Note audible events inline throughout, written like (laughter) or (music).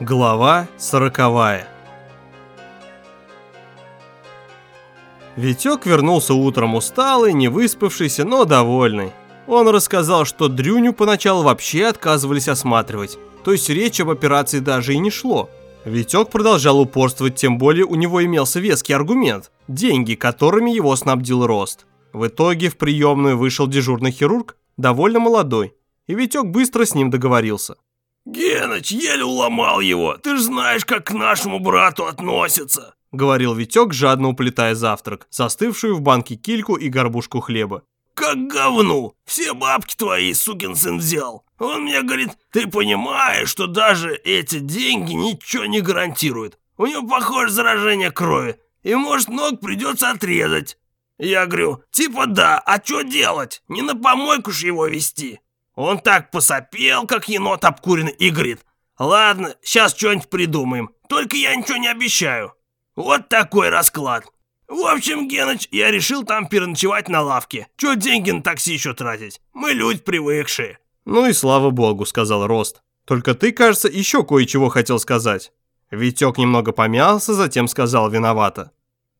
Глава сороковая Витек вернулся утром усталый, не выспавшийся, но довольный. Он рассказал, что Дрюню поначалу вообще отказывались осматривать, то есть речь об операции даже и не шло. Витек продолжал упорствовать, тем более у него имелся веский аргумент – деньги, которыми его снабдил Рост. В итоге в приемную вышел дежурный хирург, довольно молодой, и Витек быстро с ним договорился. «Геныч, еле уломал его, ты ж знаешь, как к нашему брату относятся!» Говорил Витек, жадно уплетая завтрак, застывшую в банке кильку и горбушку хлеба. «Как говну! Все бабки твои, сукин сын, взял! Он мне говорит, ты понимаешь, что даже эти деньги ничего не гарантируют. У него, похоже, заражение крови, и, может, ног придется отрезать. Я говорю, типа да, а что делать? Не на помойку ж его вести. Он так посопел, как енот обкуренный, и говорит, ладно, сейчас что-нибудь придумаем, только я ничего не обещаю. Вот такой расклад. В общем, Геныч, я решил там переночевать на лавке. Чё деньги на такси еще тратить? Мы люди привыкшие. Ну и слава богу, сказал Рост. Только ты, кажется, еще кое-чего хотел сказать. Витек немного помялся, затем сказал виновато.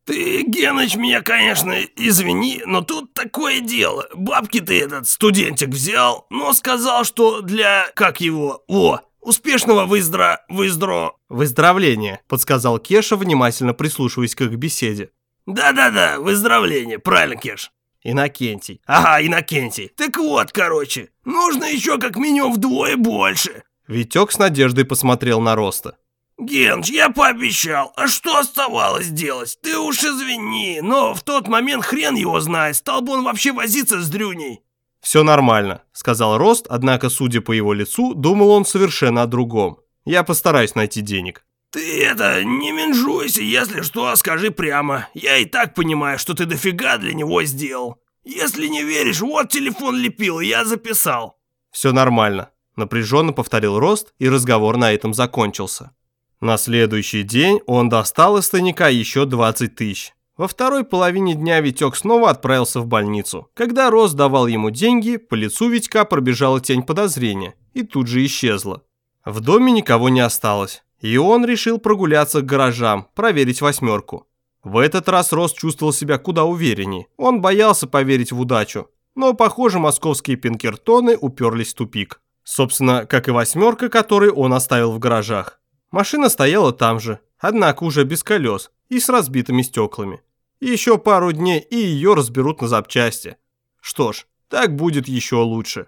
«Ты, Геныч, меня, конечно, извини, но тут такое дело. Бабки ты этот студентик взял, но сказал, что для, как его, о, успешного выздро... выздро...» «Выздоровления», — подсказал Кеша, внимательно прислушиваясь к их беседе. «Да-да-да, выздоровление, правильно, Кеш». «Инокентий». «Ага, Иннокентий. Так вот, короче, нужно еще как минимум вдвое больше». Витек с надеждой посмотрел на Роста. «Генч, я пообещал, а что оставалось делать? Ты уж извини, но в тот момент хрен его знает, стал бы он вообще возиться с Дрюней». «Все нормально», — сказал Рост, однако, судя по его лицу, думал он совершенно о другом. «Я постараюсь найти денег». «Ты это, не менжуйся, если что, скажи прямо. Я и так понимаю, что ты дофига для него сделал. Если не веришь, вот телефон лепил, я записал». «Все нормально», — напряженно повторил Рост, и разговор на этом закончился. На следующий день он достал из тайника еще 20 тысяч. Во второй половине дня Витек снова отправился в больницу. Когда Рос давал ему деньги, по лицу Витька пробежала тень подозрения и тут же исчезла. В доме никого не осталось, и он решил прогуляться к гаражам, проверить восьмерку. В этот раз Рос чувствовал себя куда увереннее. Он боялся поверить в удачу, но, похоже, московские пинкертоны уперлись в тупик. Собственно, как и восьмерка, которую он оставил в гаражах. Машина стояла там же, однако уже без колес и с разбитыми стеклами. Еще пару дней и ее разберут на запчасти. Что ж, так будет еще лучше.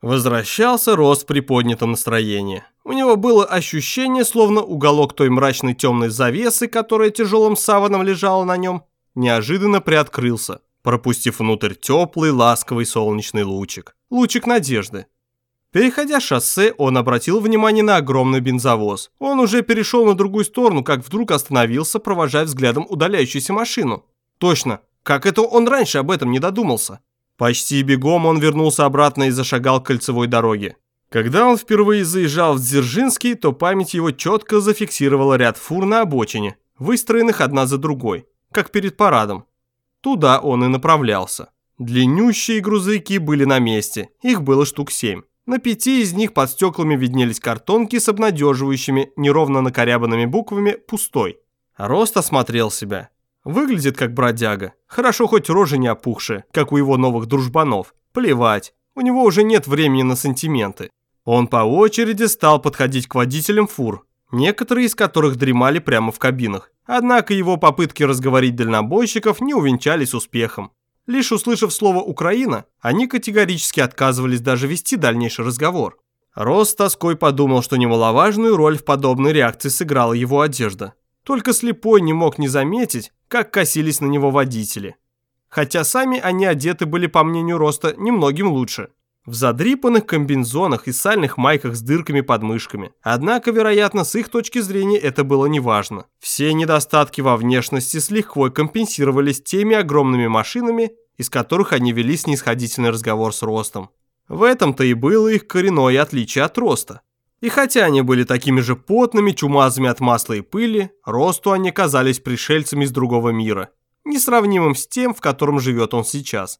Возвращался Рост при поднятом настроении. У него было ощущение, словно уголок той мрачной темной завесы, которая тяжелым саваном лежала на нем, неожиданно приоткрылся, пропустив внутрь теплый, ласковый солнечный лучик. Лучик надежды. Переходя шоссе, он обратил внимание на огромный бензовоз. Он уже перешел на другую сторону, как вдруг остановился, провожая взглядом удаляющуюся машину. Точно, как это он раньше об этом не додумался? Почти бегом он вернулся обратно и зашагал к кольцевой дороге. Когда он впервые заезжал в Дзержинский, то память его четко зафиксировала ряд фур на обочине, выстроенных одна за другой, как перед парадом. Туда он и направлялся. Длиннющие грузовики были на месте, их было штук семь. На пяти из них под стеклами виднелись картонки с обнадеживающими, неровно накорябанными буквами «Пустой». Рост осмотрел себя. Выглядит как бродяга. Хорошо хоть рожа не опухшая, как у его новых дружбанов. Плевать, у него уже нет времени на сантименты. Он по очереди стал подходить к водителям фур, некоторые из которых дремали прямо в кабинах. Однако его попытки разговорить дальнобойщиков не увенчались успехом. Лишь услышав слово «Украина», они категорически отказывались даже вести дальнейший разговор. Рос с тоской подумал, что немаловажную роль в подобной реакции сыграла его одежда. Только слепой не мог не заметить, как косились на него водители. Хотя сами они одеты были, по мнению Роста, немногим лучше в задрипанных комбинзонах и сальных майках с дырками под мышками. Однако, вероятно, с их точки зрения это было неважно. Все недостатки во внешности с лихвой компенсировались теми огромными машинами, из которых они вели снисходительный разговор с Ростом. В этом-то и было их коренное отличие от Роста. И хотя они были такими же потными, чумазами от масла и пыли, Росту они казались пришельцами из другого мира, несравнимым с тем, в котором живет он сейчас.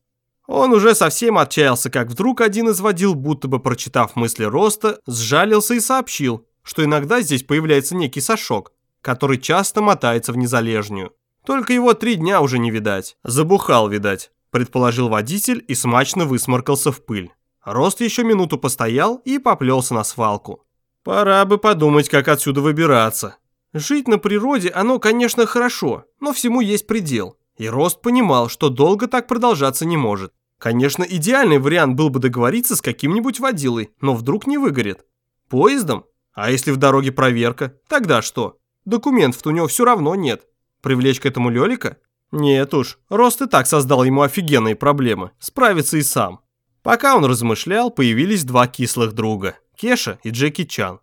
Он уже совсем отчаялся, как вдруг один из водил, будто бы прочитав мысли Роста, сжалился и сообщил, что иногда здесь появляется некий Сашок, который часто мотается в незалежнюю. Только его три дня уже не видать. Забухал, видать, предположил водитель и смачно высморкался в пыль. Рост еще минуту постоял и поплелся на свалку. Пора бы подумать, как отсюда выбираться. Жить на природе оно, конечно, хорошо, но всему есть предел. И Рост понимал, что долго так продолжаться не может. Конечно, идеальный вариант был бы договориться с каким-нибудь водилой, но вдруг не выгорит. Поездом? А если в дороге проверка? Тогда что? Документов-то у него все равно нет. Привлечь к этому Лёлика? Нет уж, Рост и так создал ему офигенные проблемы. Справится и сам. Пока он размышлял, появились два кислых друга – Кеша и Джеки Чан.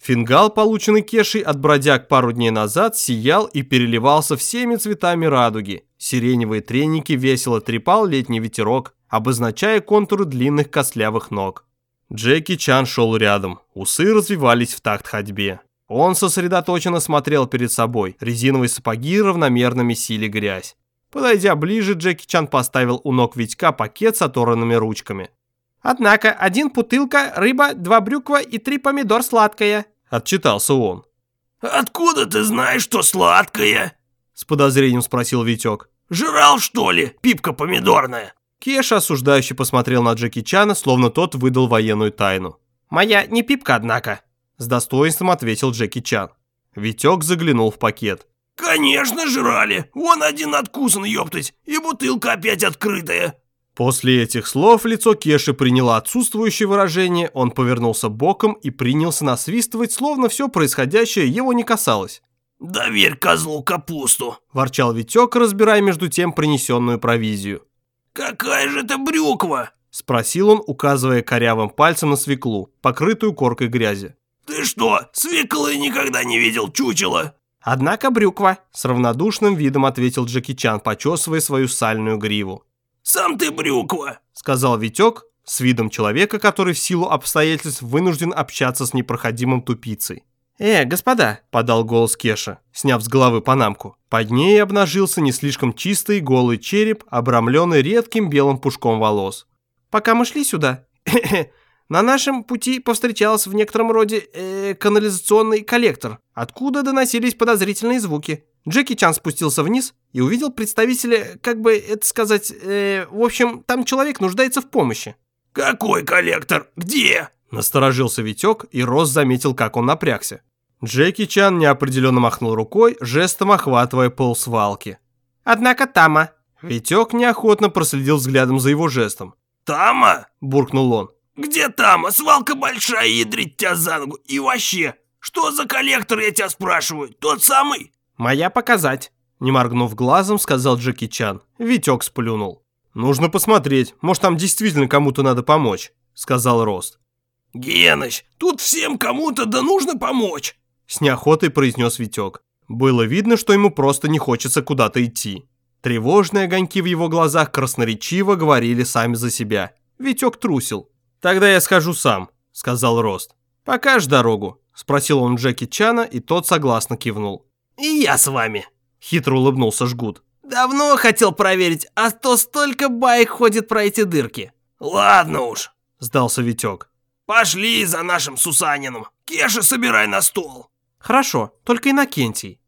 Фингал, полученный Кешей от бродяг пару дней назад, сиял и переливался всеми цветами радуги. Сиреневые треники весело трепал летний ветерок, обозначая контуры длинных костлявых ног. Джеки Чан шел рядом, усы развивались в такт ходьбе. Он сосредоточенно смотрел перед собой, резиновые сапоги равномерно месили грязь. Подойдя ближе, Джеки Чан поставил у ног Витька пакет с оторванными ручками. «Однако, один бутылка, рыба, два брюква и три помидор сладкое», – отчитался он. «Откуда ты знаешь, что сладкое?» – с подозрением спросил Витек. «Жрал, что ли, пипка помидорная?» Кеша осуждающе посмотрел на Джеки Чана, словно тот выдал военную тайну. «Моя не пипка, однако», с достоинством ответил Джеки Чан. Витек заглянул в пакет. «Конечно жрали! Вон один откусан, ёптать, и бутылка опять открытая!» После этих слов лицо Кеши приняло отсутствующее выражение, он повернулся боком и принялся насвистывать, словно все происходящее его не касалось. «Доверь козлу капусту!» – ворчал Витек, разбирая между тем принесенную провизию. «Какая же это брюква?» – спросил он, указывая корявым пальцем на свеклу, покрытую коркой грязи. «Ты что, свеклы никогда не видел, чучело?» «Однако брюква», — с равнодушным видом ответил Джеки Чан, почесывая свою сальную гриву. «Сам ты брюква», — сказал Витек с видом человека, который в силу обстоятельств вынужден общаться с непроходимым тупицей. «Э, господа», — подал голос Кеша, сняв с головы панамку. Под ней обнажился не слишком чистый голый череп, обрамленный редким белым пушком волос. «Пока мы шли сюда, (coughs) На нашем пути повстречался в некотором роде э, канализационный коллектор, откуда доносились подозрительные звуки. Джеки Чан спустился вниз и увидел представителя, как бы это сказать, э, в общем, там человек нуждается в помощи. «Какой коллектор? Где?» Насторожился Витек, и Рос заметил, как он напрягся. Джеки Чан неопределенно махнул рукой, жестом охватывая пол свалки. «Однако Тама». Витек неохотно проследил взглядом за его жестом. «Тама?» – буркнул он. «Где там? А свалка большая, ядрить тебя за ногу. И вообще, что за коллектор, я тебя спрашиваю? Тот самый?» «Моя показать», — не моргнув глазом, сказал Джеки Чан. Витек сплюнул. «Нужно посмотреть, может там действительно кому-то надо помочь», — сказал Рост. «Геныч, тут всем кому-то да нужно помочь», — с неохотой произнес Витек. Было видно, что ему просто не хочется куда-то идти. Тревожные огоньки в его глазах красноречиво говорили сами за себя. Витек трусил. «Тогда я схожу сам», — сказал Рост. «Покажешь дорогу?» — спросил он Джеки Чана, и тот согласно кивнул. «И я с вами», — хитро улыбнулся Жгут. «Давно хотел проверить, а то столько байк ходит про эти дырки». «Ладно уж», — сдался Витек. «Пошли за нашим Сусанином. Кеша собирай на стол». «Хорошо, только Иннокентий».